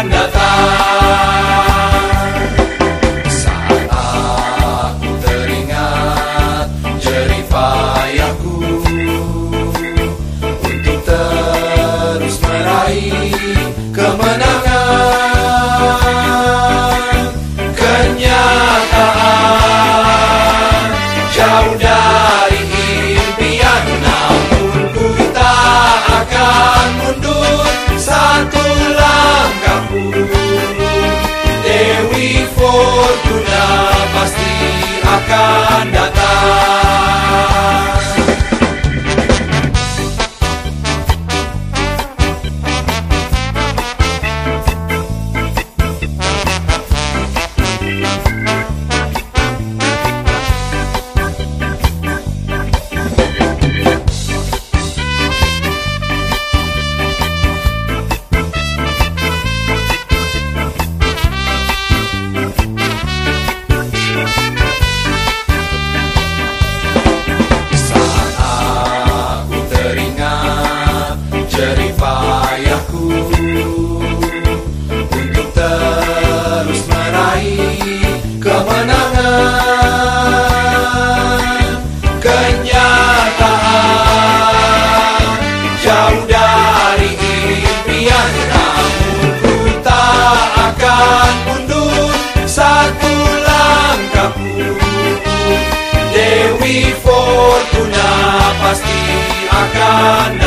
akan jerih payahku. Untuk terus meraih kemenangan Kenyataan jauh dari impian Namun ku akan mundur satu langkah pun Dewi Fortuna pasti akan